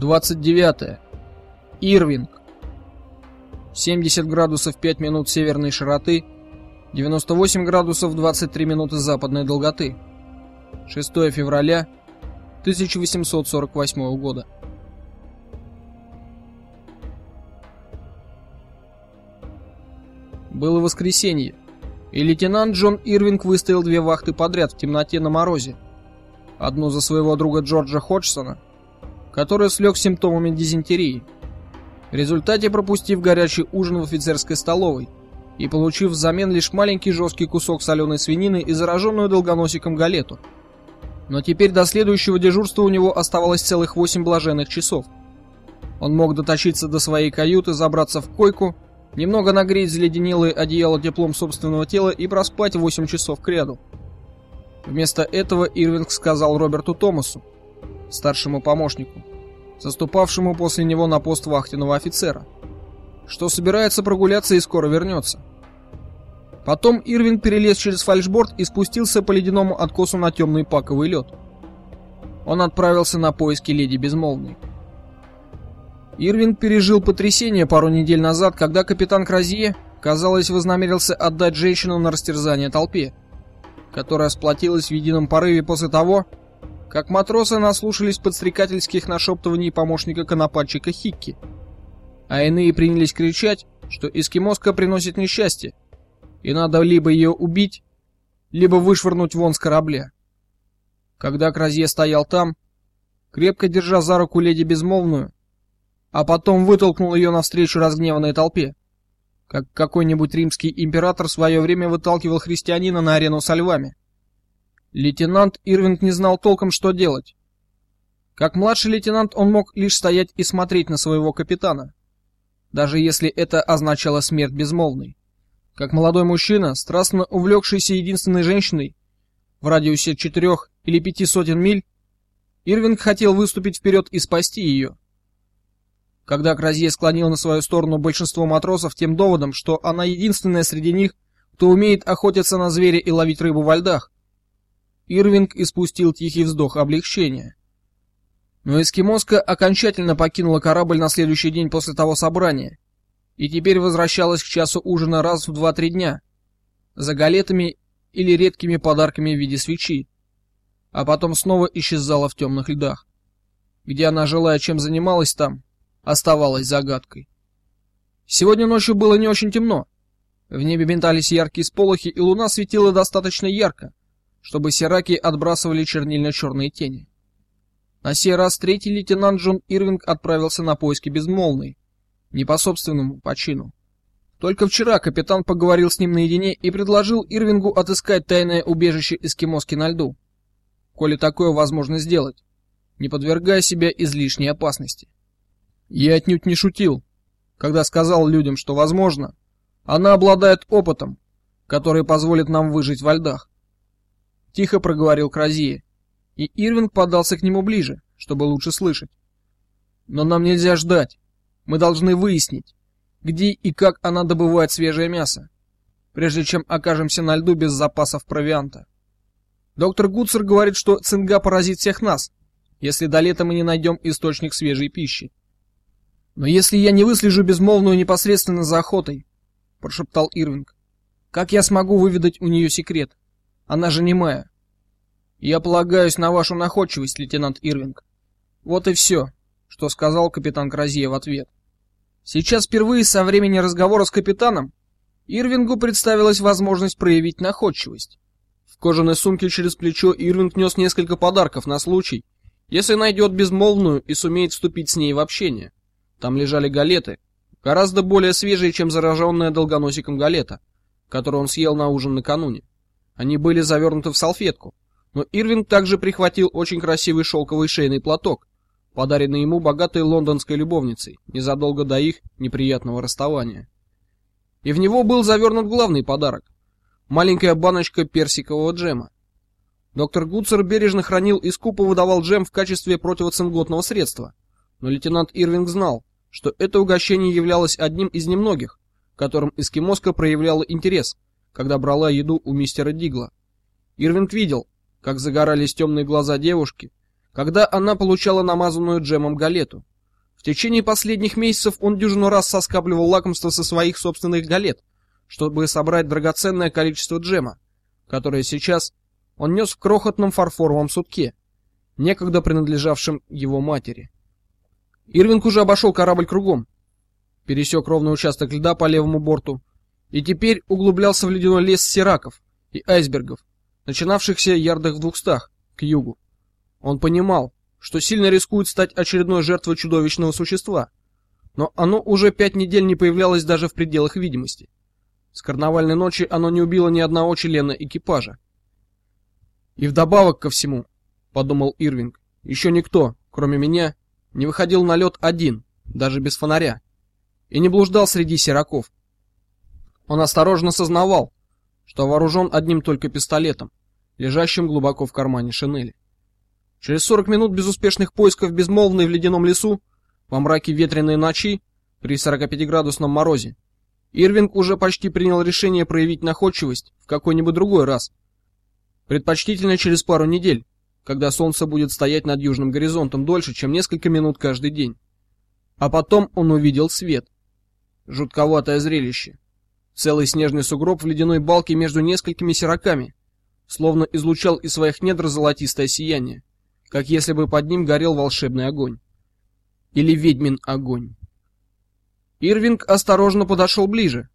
29. Ирвинг. 70 градусов 5 минут северной широты, 98 градусов 23 минуты западной долготы. 6 февраля 1848 года. Было воскресенье, и лейтенант Джон Ирвинг выставил две вахты подряд в темноте на морозе. Одну за своего друга Джорджа Ходжсона – который слег с симптомами дизентерии. В результате пропустив горячий ужин в офицерской столовой и получив взамен лишь маленький жесткий кусок соленой свинины и зараженную долгоносиком галету. Но теперь до следующего дежурства у него оставалось целых восемь блаженных часов. Он мог дотащиться до своей каюты, забраться в койку, немного нагреть заледенелое одеяло теплом собственного тела и проспать 8 часов кряду. Вместо этого Ирвинг сказал Роберту Томасу, старшему помощнику, заступавшему после него на пост вахтенного офицера, что собирается прогуляться и скоро вернется. Потом Ирвинг перелез через фальшборд и спустился по ледяному откосу на темный паковый лед. Он отправился на поиски леди Безмолвной. Ирвинг пережил потрясение пару недель назад, когда капитан Кразье, казалось, вознамерился отдать женщину на растерзание толпе, которая сплотилась в едином порыве после того, как матросы наслушались подстрекательских нашептываний помощника конопатчика Хикки, а иные принялись кричать, что эскимоска приносит несчастье, и надо либо ее убить, либо вышвырнуть вон с корабля. Когда Кразье стоял там, крепко держа за руку леди Безмолвную, а потом вытолкнул ее навстречу разгневанной толпе, как какой-нибудь римский император в свое время выталкивал христианина на арену со львами. Лейтенант Ирвинг не знал толком, что делать. Как младший лейтенант он мог лишь стоять и смотреть на своего капитана, даже если это означало смерть безмолвной. Как молодой мужчина, страстно увлекшийся единственной женщиной в радиусе четырех или пяти сотен миль, Ирвинг хотел выступить вперед и спасти ее. Когда Кразье склонил на свою сторону большинство матросов тем доводом, что она единственная среди них, кто умеет охотиться на зверя и ловить рыбу во льдах, Ирвинг испустил тихий вздох облегчения. Но эскимоска окончательно покинула корабль на следующий день после того собрания и теперь возвращалась к часу ужина раз в два-три дня за галетами или редкими подарками в виде свечи, а потом снова исчезала в темных льдах. Где она жила и чем занималась там, оставалась загадкой. Сегодня ночью было не очень темно. В небе метались яркие сполохи, и луна светила достаточно ярко, чтобы сираки отбрасывали чернильно-черные тени. На сей раз третий лейтенант Джон Ирвинг отправился на поиски безмолвной, не по собственному почину. Только вчера капитан поговорил с ним наедине и предложил Ирвингу отыскать тайное убежище эскимоски на льду, коли такое возможно сделать, не подвергая себя излишней опасности. Я отнюдь не шутил, когда сказал людям, что возможно, она обладает опытом, который позволит нам выжить во льдах. Тихо проговорил Кразие, и Ирвинг подался к нему ближе, чтобы лучше слышать. Но нам нельзя ждать. Мы должны выяснить, где и как она добывает свежее мясо, прежде чем окажемся на льду без запасов провианта. Доктор Гуцер говорит, что цинга поразит всех нас, если до лета мы не найдем источник свежей пищи. Но если я не выслежу безмолвную непосредственно за охотой, прошептал Ирвинг, как я смогу выведать у нее секрет? Она же немая. Я полагаюсь на вашу находчивость, лейтенант Ирвинг. Вот и все, что сказал капитан Кразье в ответ. Сейчас впервые со времени разговора с капитаном Ирвингу представилась возможность проявить находчивость. В кожаной сумке через плечо Ирвинг нес несколько подарков на случай, если найдет безмолвную и сумеет вступить с ней в общение. Там лежали галеты, гораздо более свежие, чем зараженная долгоносиком галета, которую он съел на ужин накануне. Они были завернуты в салфетку, но Ирвинг также прихватил очень красивый шелковый шейный платок, подаренный ему богатой лондонской любовницей незадолго до их неприятного расставания. И в него был завернут главный подарок маленькая баночка персикового джема. Доктор Гуцер бережно хранил и скупо выдавал джем в качестве противоцинготного средства, но лейтенант Ирвинг знал, что это угощение являлось одним из немногих, которым эскимоска проявляла интерес когда брала еду у мистера Дигла. Ирвинг видел, как загорались темные глаза девушки, когда она получала намазанную джемом галету, В течение последних месяцев он дюжину раз соскабливал лакомство со своих собственных галет, чтобы собрать драгоценное количество джема, которое сейчас он нес в крохотном фарфоровом сутке, некогда принадлежавшем его матери. Ирвинг уже обошел корабль кругом, пересек ровный участок льда по левому борту и теперь углублялся в ледяной лес сираков и айсбергов, начинавшихся ярдах в двухстах к югу. Он понимал, что сильно рискует стать очередной жертвой чудовищного существа, но оно уже пять недель не появлялось даже в пределах видимости. С карнавальной ночи оно не убило ни одного члена экипажа. И вдобавок ко всему, подумал Ирвинг, еще никто, кроме меня, не выходил на лед один, даже без фонаря, и не блуждал среди сераков. Он осторожно сознавал, что вооружен одним только пистолетом, лежащим глубоко в кармане шинели. Через 40 минут безуспешных поисков безмолвной в ледяном лесу, во мраке ветреной ночи, при 45-градусном морозе, Ирвинг уже почти принял решение проявить находчивость в какой-нибудь другой раз. Предпочтительно через пару недель, когда солнце будет стоять над южным горизонтом дольше, чем несколько минут каждый день. А потом он увидел свет. Жутковатое зрелище. Целый снежный сугроб в ледяной балке между несколькими сераками, словно излучал из своих недр золотистое сияние как если бы под ним горел волшебный огонь. Или ведьмин огонь. Ирвинг осторожно подошел ближе,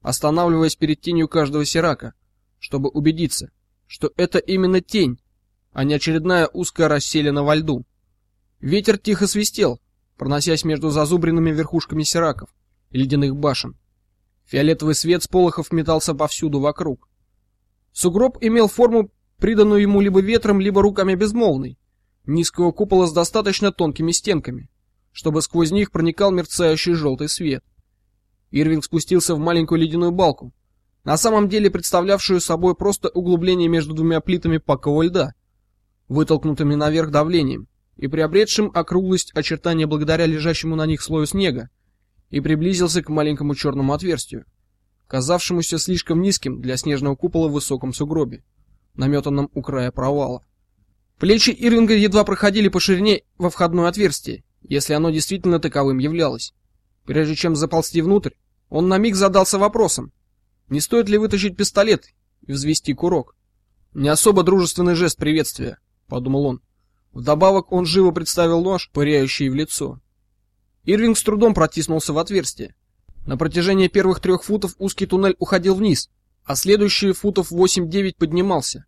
останавливаясь перед тенью каждого сирака, чтобы убедиться, что это именно тень, а не очередная узкая расселена во льду. Ветер тихо свистел, проносясь между зазубренными верхушками сираков и ледяных башен. Фиолетовый свет сполохов метался повсюду вокруг. Сугроб имел форму, приданную ему либо ветром, либо руками безмолвной, низкого купола с достаточно тонкими стенками, чтобы сквозь них проникал мерцающий желтый свет. Ирвинг спустился в маленькую ледяную балку, на самом деле представлявшую собой просто углубление между двумя плитами пакового льда, вытолкнутыми наверх давлением и приобретшим округлость очертания благодаря лежащему на них слою снега, и приблизился к маленькому черному отверстию, казавшемуся слишком низким для снежного купола в высоком сугробе, наметанном у края провала. Плечи Ирвинга едва проходили по ширине во входное отверстие, если оно действительно таковым являлось. Прежде чем заползти внутрь, он на миг задался вопросом: не стоит ли вытащить пистолет и взвести курок? Не особо дружественный жест приветствия, подумал он. Вдобавок он живо представил нож, пыряющий в лицо. Ирвинг с трудом протиснулся в отверстие. На протяжении первых трех футов узкий туннель уходил вниз, а следующие футов 8-9 поднимался.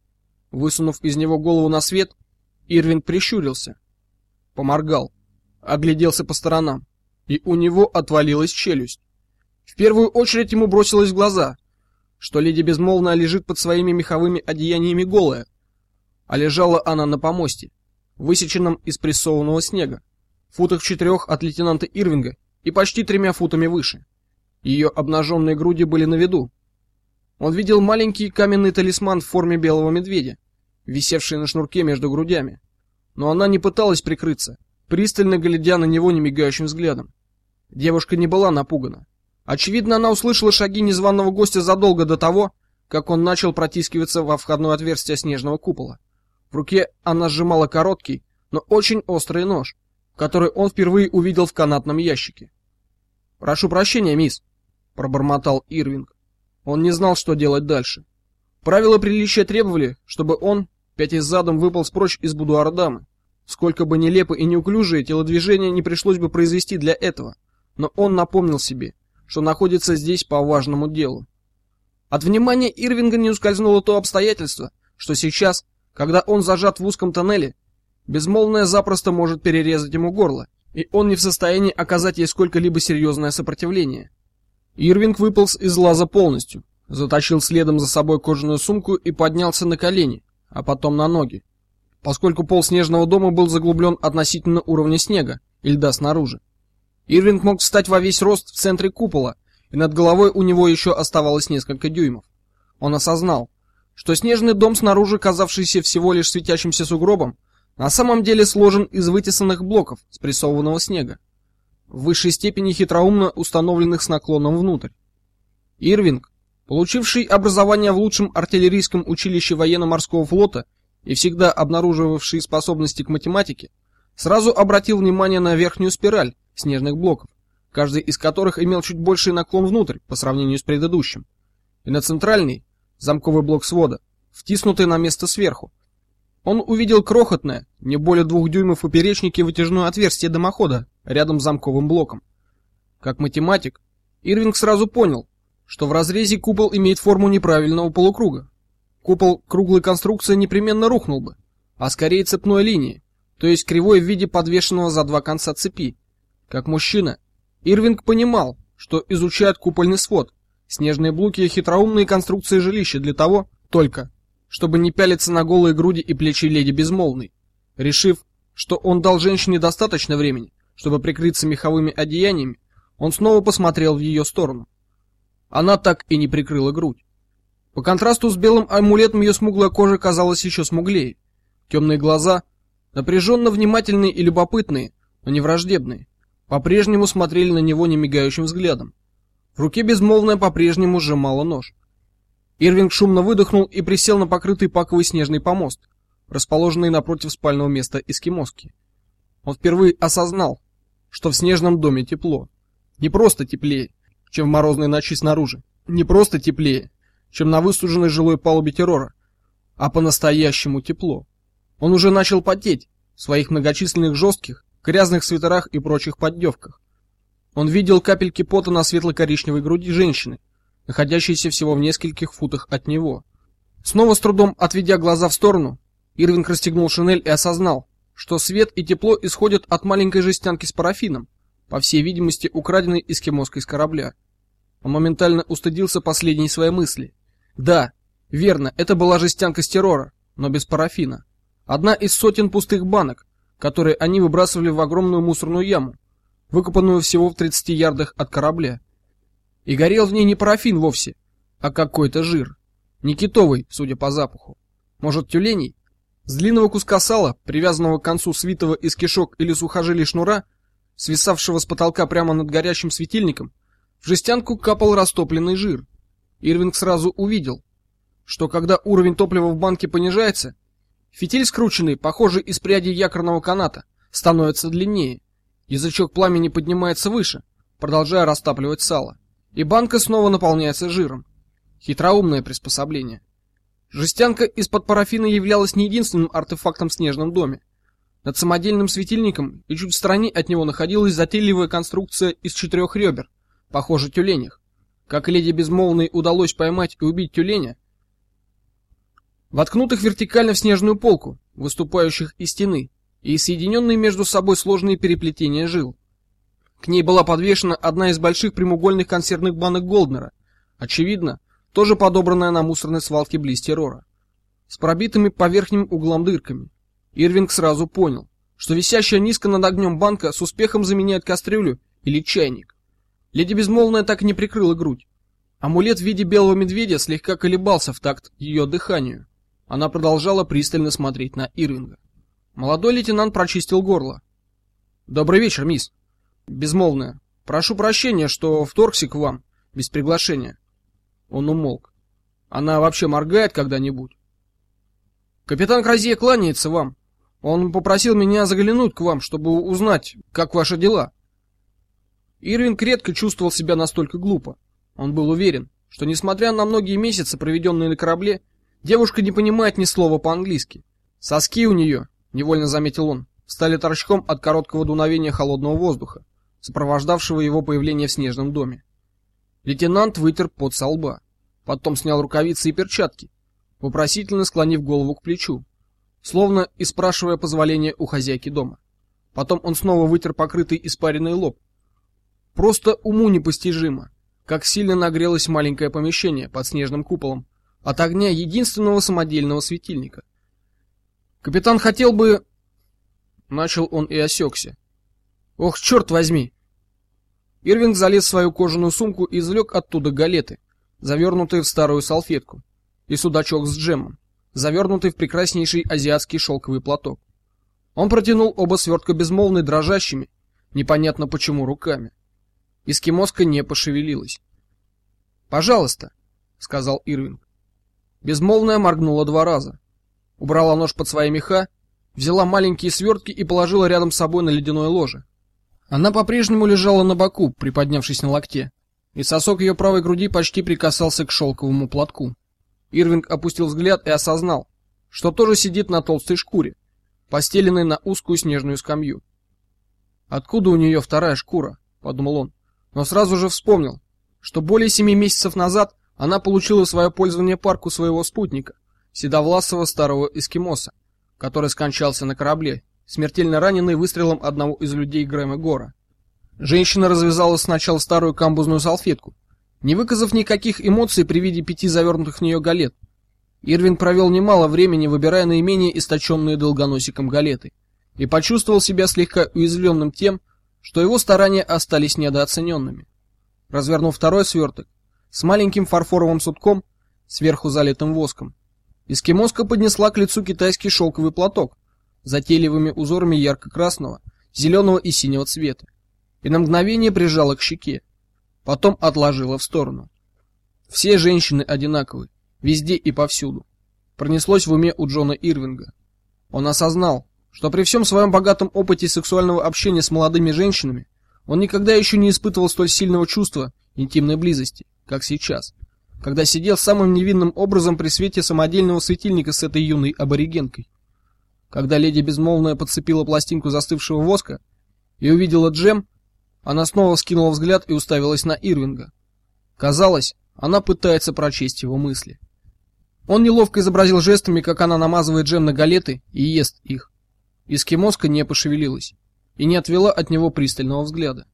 Высунув из него голову на свет, Ирвин прищурился, поморгал, огляделся по сторонам, и у него отвалилась челюсть. В первую очередь ему бросилось в глаза, что леди безмолвно лежит под своими меховыми одеяниями голая, а лежала она на помосте, высеченном из прессованного снега, футах четырех от лейтенанта Ирвинга и почти тремя футами выше. Ее обнаженные груди были на виду. Он видел маленький каменный талисман в форме белого медведя, висевший на шнурке между грудями. Но она не пыталась прикрыться, пристально глядя на него немигающим взглядом. Девушка не была напугана. Очевидно, она услышала шаги незваного гостя задолго до того, как он начал протискиваться во входное отверстие снежного купола. В руке она сжимала короткий, но очень острый нож, который он впервые увидел в канатном ящике. "Прошу прощения, мисс", пробормотал Ирвинг. Он не знал, что делать дальше. Правила приличия требовали, чтобы он, пятясь задом, выполз прочь из будуара дамы. Сколько бы нелепо и неуклюжее телодвижение не пришлось бы произвести для этого, но он напомнил себе, что находится здесь по важному делу. От внимания Ирвинга не ускользнуло то обстоятельство, что сейчас, когда он зажат в узком тоннеле, безмолвная запросто может перерезать ему горло, и он не в состоянии оказать ей сколько-либо серьезное сопротивление. Ирвинг выполз из лаза полностью, затащил следом за собой кожаную сумку и поднялся на колени, а потом на ноги, поскольку пол снежного дома был заглублен относительно уровня снега и льда снаружи. Ирвинг мог встать во весь рост в центре купола, и над головой у него еще оставалось несколько дюймов. Он осознал, что снежный дом снаружи, казавшийся всего лишь светящимся сугробом, на самом деле сложен из вытесанных блоков спрессованного снега, в высшей степени хитроумно установленных с наклоном внутрь. Ирвинг Получивший образование в лучшем артиллерийском училище военно-морского флота и всегда обнаруживавший способности к математике, сразу обратил внимание на верхнюю спираль, снежных блоков, каждый из которых имел чуть больший наклон внутрь по сравнению с предыдущим. И на центральный, замковый блок свода, втиснутый на место сверху, он увидел крохотное, не более двух дюймов поперечнике вытяжное отверстие дымохода рядом с замковым блоком. Как математик, Ирвинг сразу понял, что в разрезе купол имеет форму неправильного полукруга. Купол круглой конструкции непременно рухнул бы, а скорее цепной линии, то есть кривой в виде подвешенного за два конца цепи. Как мужчина, Ирвинг понимал, что изучает купольный свод, снежные блоки и хитроумные конструкции жилища для того только, чтобы не пялиться на голые груди и плечи леди Безмолвной. Решив, что он дал женщине достаточно времени, чтобы прикрыться меховыми одеяниями, он снова посмотрел в ее сторону. Она так и не прикрыла грудь. По контрасту с белым амулетом ее смуглая кожа казалась еще смуглее. Темные глаза, напряженно внимательные и любопытные, но не враждебные, по-прежнему смотрели на него немигающим взглядом. В руке безмолвная по-прежнему сжимала нож. Ирвинг шумно выдохнул и присел на покрытый паковый снежный помост, расположенный напротив спального места эскимоски. Он впервые осознал, что в снежном доме тепло. Не просто теплее, чем в морозной ночи снаружи. Не просто теплее, чем на выстуженной жилой палубе террора, а по-настоящему тепло. Он уже начал потеть в своих многочисленных жестких, грязных свитерах и прочих поддевках. Он видел капельки пота на светло-коричневой груди женщины, находящейся всего в нескольких футах от него. Снова с трудом отведя глаза в сторону, Ирвинг расстегнул шинель и осознал, что свет и тепло исходят от маленькой жестянки с парафином, по всей видимости, украденный эскимоской с корабля. Он моментально устыдился последней своей мысли. Да, верно, это была жестянка с террора, но без парафина. Одна из сотен пустых банок, которые они выбрасывали в огромную мусорную яму, выкопанную всего в 30 ярдах от корабля. И горел в ней не парафин вовсе, а какой-то жир. Не китовый, судя по запаху. Может, тюленей? С длинного куска сала, привязанного к концу свитого из кишок или сухожилий шнура, свисавшего с потолка прямо над горящим светильником, в жестянку капал растопленный жир. Ирвинг сразу увидел, что когда уровень топлива в банке понижается, фитиль скрученный, похожий из прядей якорного каната, становится длиннее. Язычок пламени поднимается выше, продолжая растапливать сало, и банка снова наполняется жиром. Хитроумное приспособление. Жестянка из-под парафина являлась не единственным артефактом в снежном доме. Над самодельным светильником и чуть в стороне от него находилась затейливая конструкция из четырех ребер, похоже тюленях. Как леди Безмолвной удалось поймать и убить тюленя, воткнутых вертикально в снежную полку, выступающих из стены, и соединенные между собой сложные переплетения жил. К ней была подвешена одна из больших прямоугольных консервных банок Голднера, очевидно, тоже подобранная на мусорной свалке близ террора, с пробитыми по верхним углам дырками. Ирвинг сразу понял, что висящая низко над огнем банка с успехом заменяет кастрюлю или чайник. Леди Безмолвная так и не прикрыла грудь. Амулет в виде белого медведя слегка колебался в такт ее дыханию. Она продолжала пристально смотреть на Ирвинга. Молодой лейтенант прочистил горло. Добрый вечер, мисс. Безмолвная. Прошу прощения, что вторгся к вам без приглашения. Он умолк. Она вообще моргает когда-нибудь? Капитан Кразье кланяется вам. Он попросил меня заглянуть к вам, чтобы узнать, как ваши дела. Ирвинг редко чувствовал себя настолько глупо. Он был уверен, что несмотря на многие месяцы, проведенные на корабле, девушка не понимает ни слова по-английски. Соски у нее, невольно заметил он, стали торчком от короткого дуновения холодного воздуха, сопровождавшего его появление в снежном доме. Лейтенант вытер пот со лба, потом снял рукавицы и перчатки, вопросительно склонив голову к плечу словно и спрашивая позволения у хозяйки дома. Потом он снова вытер покрытый испаренный лоб. Просто уму непостижимо, как сильно нагрелось маленькое помещение под снежным куполом от огня единственного самодельного светильника. Капитан хотел бы начал он и осекся. Ох, черт возьми. Ирвинг залез в свою кожаную сумку и извлек оттуда галеты, завернутые в старую салфетку, и судачок с джемом завернутый в прекраснейший азиатский шелковый платок. Он протянул оба свертка безмолвно дрожащими, непонятно почему руками. Эскимоска не пошевелилась. "Пожалуйста", сказал Ирвинг. Безмолвная моргнула два раза, убрала нож под свои меха, взяла маленькие свертки и положила рядом с собой на ледяное ложе. Она по-прежнему лежала на боку, приподнявшись на локте, и сосок ее правой груди почти прикасался к шелковому платку. Ирвинг опустил взгляд и осознал, что тоже сидит на толстой шкуре, постеленной на узкую снежную скамью. Откуда у нее вторая шкура, подумал он, но сразу же вспомнил, что более семи месяцев назад она получила свое пользование парку своего спутника, седовласого старого эскимоса, который скончался на корабле смертельно раненый выстрелом одного из людей Грэма Гора. Женщина развязала сначала старую камбузную салфетку, не выказав никаких эмоций при виде пяти завернутых в нее галет. Ирвин провел немало времени, выбирая наименее источенные долгоносиком галеты, и почувствовал себя слегка уязвленным тем, что его старания остались недооцененными. Развернув второй сверток с маленьким фарфоровым сутком, сверху залитым воском, эскимоска поднесла к лицу китайский шелковый платок, затейливыми узорами ярко-красного, зеленого и синего цвета, и на мгновение прижала к щеке, потом отложила в сторону. Все женщины одинаковы, везде и повсюду. Пронеслось в уме у Джона Ирвинга. Он осознал, что при всем своем богатом опыте сексуального общения с молодыми женщинами, он никогда еще не испытывал столь сильного чувства интимной близости, как сейчас, когда сидел самым невинным образом при свете самодельного светильника с этой юной аборигенкой. Когда леди безмолвная подцепила пластинку застывшего воска и увидела джем, она снова скинула взгляд и уставилась на Ирвинга. Казалось, она пытается прочесть его мысли. Он неловко изобразил жестами, как она намазывает джем на галеты и ест их. Эскимоска не пошевелилась и не отвела от него пристального взгляда.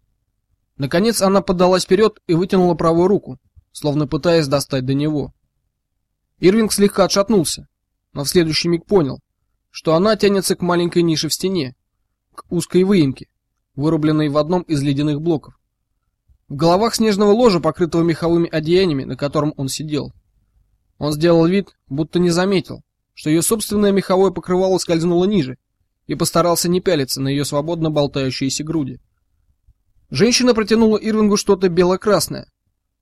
Наконец она подалась вперед и вытянула правую руку, словно пытаясь достать до него. Ирвинг слегка отшатнулся, но в следующий миг понял, что она тянется к маленькой нише в стене, к узкой выемке, вырубленной в одном из ледяных блоков. В головах снежного ложа, покрытого меховыми одеяниями, на котором он сидел. Он сделал вид, будто не заметил, что ее собственное меховое покрывало скользнуло ниже, и постарался не пялиться на ее свободно болтающиеся груди. Женщина протянула Ирвингу что-то бело-красное,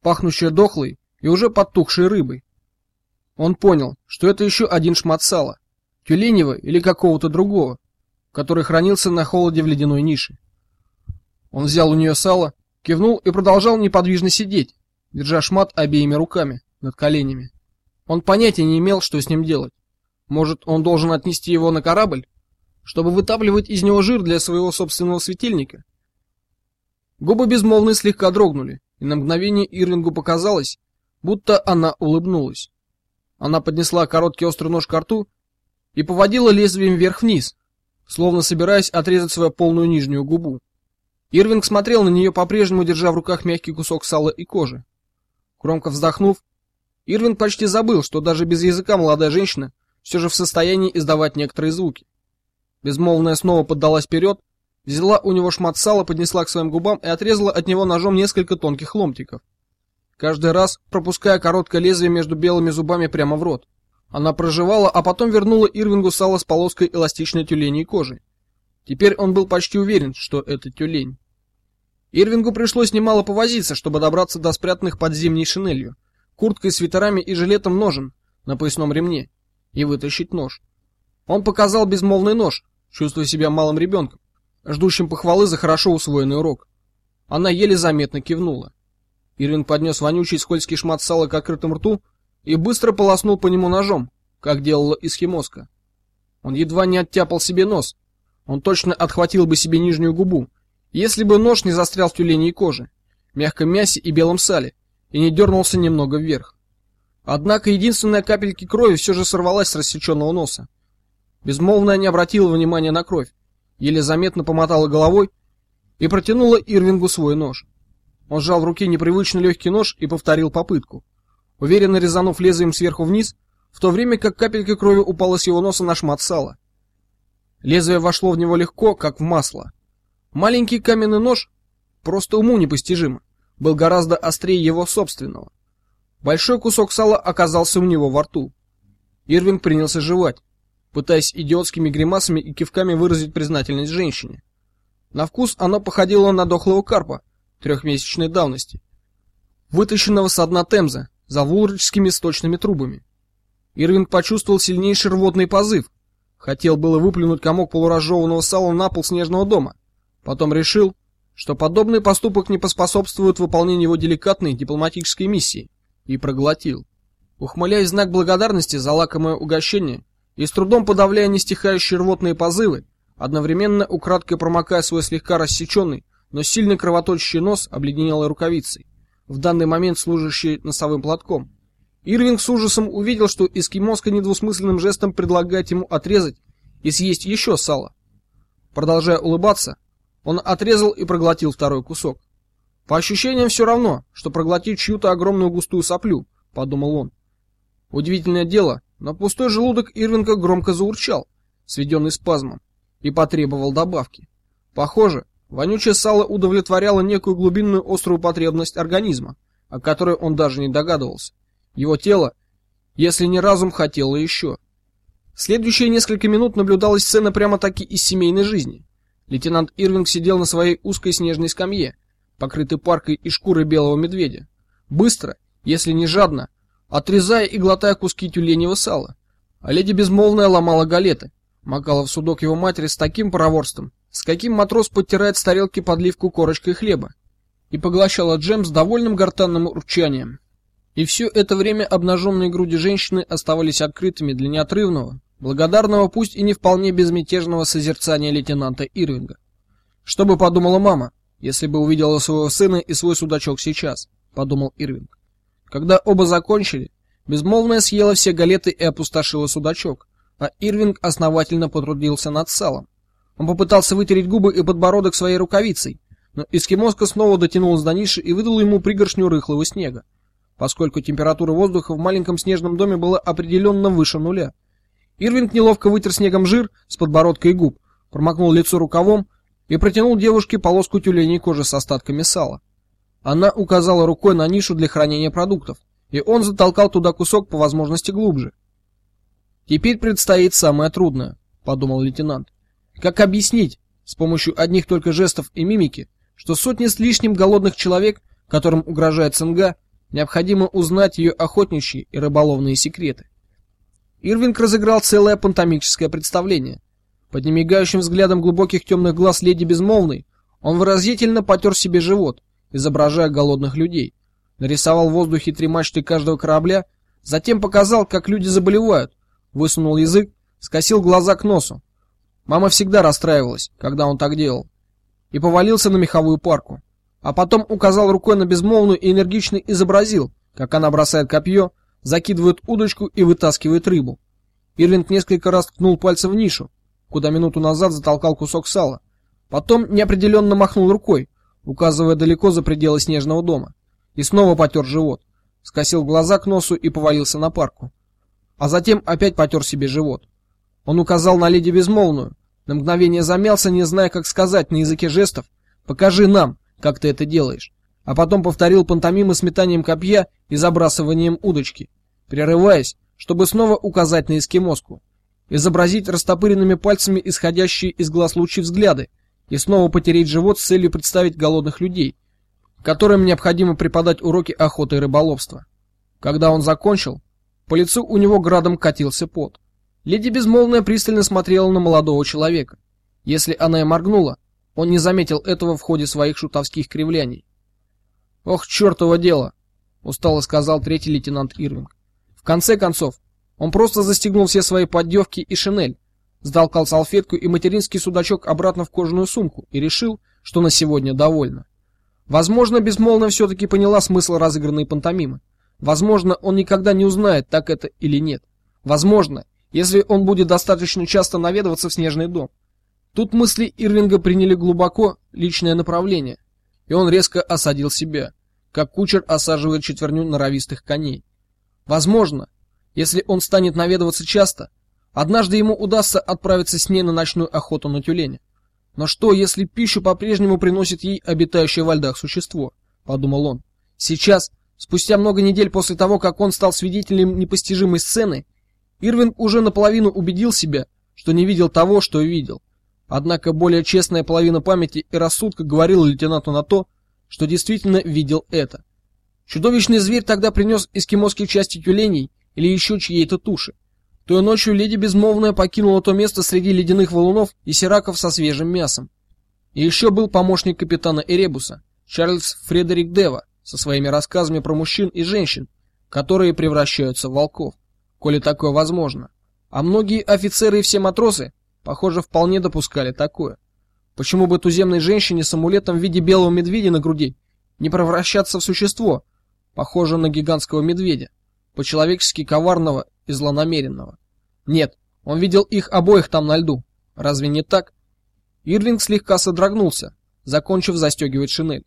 пахнущее дохлой и уже подтухшей рыбой. Он понял, что это еще один шмат сала, тюленева или какого-то другого, который хранился на холоде в ледяной нише. Он взял у нее сало, кивнул и продолжал неподвижно сидеть, держа шмат обеими руками над коленями. Он понятия не имел, что с ним делать. Может, он должен отнести его на корабль, чтобы вытапливать из него жир для своего собственного светильника? Губы безмолвно слегка дрогнули, и на мгновение Ирвингу показалось, будто она улыбнулась. Она поднесла короткий острый нож к рту и поводила лезвием вверх-вниз, словно собираясь отрезать свою полную нижнюю губу. Ирвинг смотрел на нее по-прежнему, держа в руках мягкий кусок сала и кожи. Громко вздохнув, Ирвинг почти забыл, что даже без языка молодая женщина все же в состоянии издавать некоторые звуки. Безмолвная снова поддалась вперед, взяла у него шмат сала, поднесла к своим губам и отрезала от него ножом несколько тонких ломтиков. Каждый раз пропуская короткое лезвие между белыми зубами прямо в рот. Она прожевала, а потом вернула Ирвингу сало с полоской эластичной тюленей кожи. Теперь он был почти уверен, что это тюлень. Ирвингу пришлось немало повозиться, чтобы добраться до спрятанных под зимней шинелью, курткой, свитерами и жилетом ножен на поясном ремне и вытащить нож. Он показал безмолвный нож, чувствуя себя малым ребенком, ждущим похвалы за хорошо усвоенный урок. Она еле заметно кивнула. Ирвинг поднес вонючий скользкий шмат сала к открытому рту и быстро полоснул по нему ножом, как делала Исхимоска. Он едва не оттяпал себе нос. Он точно отхватил бы себе нижнюю губу, если бы нож не застрял в тюленей коже, мягком мясе и белом сале и не дернулся немного вверх. Однако единственная капелька крови все же сорвалась с рассеченного носа. Безмолвная не обратила внимания на кровь, еле заметно помотала головой и протянула Ирвингу свой нож. Он сжал в руке непривычно легкий нож и повторил попытку уверенно резанув лезвием сверху вниз, в то время как капелька крови упала с его носа на шмат сала. Лезвие вошло в него легко, как в масло. Маленький каменный нож, просто уму непостижимо, был гораздо острее его собственного. Большой кусок сала оказался у него во рту. Ирвинг принялся жевать, пытаясь идиотскими гримасами и кивками выразить признательность женщине. На вкус оно походило на дохлого карпа трехмесячной давности, вытащенного с дна Темзы, за вулричскими сточными трубами. Ирвинг почувствовал сильнейший рвотный позыв. Хотел было выплюнуть комок полуразжеванного сала на пол снежного дома. Потом решил, что подобный поступок не поспособствует выполнению его деликатной дипломатической миссии, и проглотил. Ухмыляясь знак благодарности за лакомое угощение и с трудом подавляя нестихающие рвотные позывы, одновременно украдкой промокая свой слегка рассеченный, но сильно кровоточащий нос обледенелой рукавицей, в данный момент служащей носовым платком. Ирвинг с ужасом увидел, что эскимоска недвусмысленным жестом предлагает ему отрезать и съесть еще сало. Продолжая улыбаться, он отрезал и проглотил второй кусок. По ощущениям все равно, что проглотить чью-то огромную густую соплю, подумал он. Удивительное дело, но пустой желудок Ирвинга громко заурчал, сведенный спазмом, и потребовал добавки. Похоже, вонючее сало удовлетворяло некую глубинную острую потребность организма, о которой он даже не догадывался. Его тело, если не разум, хотело еще. Следующие несколько минут наблюдалась сцена прямо-таки из семейной жизни. Лейтенант Ирвинг сидел на своей узкой снежной скамье, покрытой паркой и шкурой белого медведя. Быстро, если не жадно, отрезая и глотая куски тюленевого сала. А леди безмолвная ломала галеты, макала в судок его матери с таким проворством, с каким матрос подтирает с тарелки подливку корочкой хлеба, и поглощала джем с довольным гортанным урчанием. И все это время обнаженные груди женщины оставались открытыми для неотрывного, благодарного пусть и не вполне безмятежного созерцания лейтенанта Ирвинга. Что бы подумала мама, если бы увидела своего сына и свой судачок сейчас, подумал Ирвинг. Когда оба закончили, безмолвная съела все галеты и опустошила судачок, а Ирвинг основательно потрудился над салом. Он попытался вытереть губы и подбородок своей рукавицей, но эскимоска снова дотянулась до ниши и выдала ему пригоршню рыхлого снега, поскольку температура воздуха в маленьком снежном доме была определенно выше нуля. Ирвинг неловко вытер снегом жир с подбородка и губ, промокнул лицо рукавом и протянул девушке полоску тюленей кожи с остатками сала. Она указала рукой на нишу для хранения продуктов, и он затолкал туда кусок по возможности глубже. Теперь предстоит самое трудное, подумал лейтенант. Как объяснить с помощью одних только жестов и мимики, что сотни с лишним голодных человек, которым угрожает цинга, необходимо узнать ее охотничьи и рыболовные секреты? Ирвинг разыграл целое пантомимическое представление. Под немигающим взглядом глубоких темных глаз леди Безмолвной он выразительно потер себе живот, изображая голодных людей. Нарисовал в воздухе три мачты каждого корабля, затем показал, как люди заболевают, высунул язык, скосил глаза к носу. Мама всегда расстраивалась, когда он так делал, и повалился на меховую парку. А потом указал рукой на Безмолвную и энергично изобразил, как она бросает копье, закидывает удочку и вытаскивает рыбу. Ирвинг несколько раз ткнул пальцем в нишу, куда минуту назад затолкал кусок сала. Потом неопределенно махнул рукой, указывая далеко за пределы снежного дома, и снова потер живот, скосил глаза к носу и повалился на парку. А затем опять потер себе живот. Он указал на леди безмолвную, на мгновение замялся, не зная, как сказать на языке жестов: "Покажи нам, как ты это делаешь". А потом повторил пантомимы с метанием копья и забрасыванием удочки прерываясь, чтобы снова указать на эскимоску, изобразить растопыренными пальцами исходящие из глаз лучи взгляды и снова потереть живот с целью представить голодных людей, которым необходимо преподать уроки охоты и рыболовства. Когда он закончил, по лицу у него градом катился пот. Леди безмолвная пристально смотрела на молодого человека. Если она и моргнула, он не заметил этого в ходе своих шутовских кривляний. "Ох, чертово дело", устало сказал третий лейтенант Ирвинг конце концов, он просто застегнул все свои поддевки и шинель, сдалкал салфетку и материнский судачок обратно в кожаную сумку и решил, что на сегодня довольно. Возможно, безмолвно все таки поняла смысл разыгранной пантомимы. Возможно, он никогда не узнает, так это или нет. Возможно, если он будет достаточно часто наведываться в снежный дом. Тут мысли Ирвинга приняли глубоко личное направление, и он резко осадил себя, как кучер осаживает четверню норовистых коней. Возможно, если он станет наведываться часто, однажды ему удастся отправиться с ней на ночную охоту на тюленя. Но что, если пищу по-прежнему приносит ей обитающее во льдах существо, подумал он. Сейчас, спустя много недель после того, как он стал свидетелем непостижимой сцены, Ирвинг уже наполовину убедил себя, что не видел того, что видел. Однако более честная половина памяти и рассудка говорила лейтенанту на то, что действительно видел это. Чудовищный зверь тогда принес эскимосские части тюленей или еще чьей-то туши. Той ночью леди безмолвная покинула то место среди ледяных валунов и сираков со свежим мясом. И еще был помощник капитана Эребуса, Чарльз Фредерик Дева, со своими рассказами про мужчин и женщин, которые превращаются в волков, коли такое возможно. А многие офицеры и все матросы, похоже, вполне допускали такое. Почему бы туземной женщине с амулетом в виде белого медведя на груди не превращаться в существо, похожее на гигантского медведя, по-человечески коварного и злонамеренного? Нет, он видел их обоих там на льду. Разве не так? Ирвинг слегка содрогнулся, закончив застегивать шинель.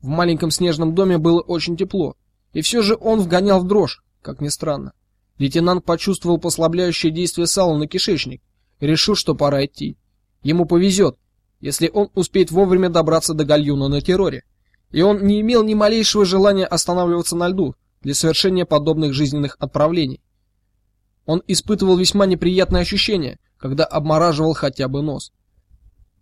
В маленьком снежном доме было очень тепло, и все же он вгонял в дрожь, как ни странно. Лейтенант почувствовал послабляющее действие сала на кишечник и решил, что пора идти. Ему повезет, если он успеет вовремя добраться до гальюна на терроре. И он не имел ни малейшего желания останавливаться на льду для совершения подобных жизненных отправлений. Он испытывал весьма неприятное ощущение, когда обмораживал хотя бы нос.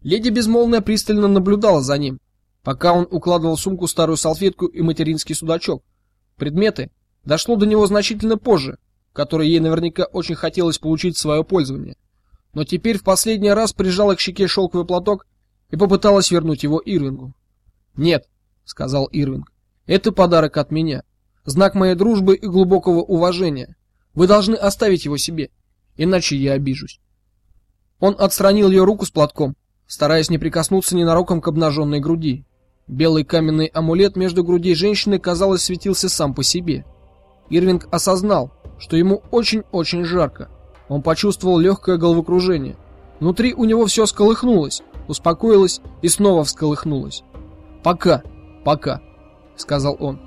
Леди Безмолвная пристально наблюдала за ним, пока он укладывал в сумку старую салфетку и материнский судачок. Предметы дошло до него значительно позже, которые ей наверняка очень хотелось получить в свое пользование. Но теперь в последний раз прижала к щеке шелковый платок и попыталась вернуть его Ирвингу. "Нет", сказал Ирвинг. "Это подарок от меня, знак моей дружбы и глубокого уважения. Вы должны оставить его себе, иначе я обижусь". Он отстранил ее руку с платком, стараясь не прикоснуться ненароком к обнаженной груди. Белый каменный амулет между грудей женщины, казалось, светился сам по себе. Ирвинг осознал, что ему очень-очень жарко. Он почувствовал легкое головокружение. Внутри у него все сколыхнулось, успокоилось и снова всколыхнулось. "Пока, пока", сказал он.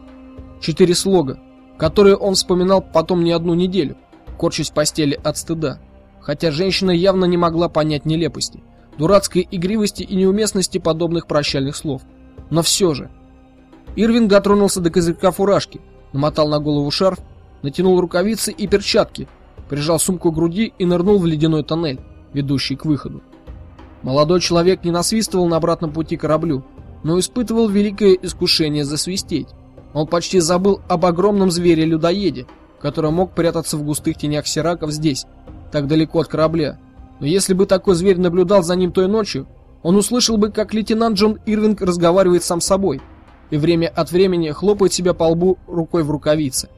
Четыре слога, которые он вспоминал потом не одну неделю, корчась в постели от стыда, хотя женщина явно не могла понять нелепости, дурацкой игривости и неуместности подобных прощальных слов. Но все же Ирвин дотронулся до козырька фуражки, намотал на голову шарф, натянул рукавицы и перчатки, прижал сумку к груди и нырнул в ледяной тоннель, ведущий к выходу. Молодой человек не насвистывал на обратном пути к кораблю, но испытывал великое искушение засвистеть. Он почти забыл об огромном звере-людоеде, который мог прятаться в густых тенях сираков здесь, так далеко от корабля. Но если бы такой зверь наблюдал за ним той ночью, он услышал бы, как лейтенант Джон Ирвинг разговаривает сам с собой и время от времени хлопает себя по лбу рукой в рукавице.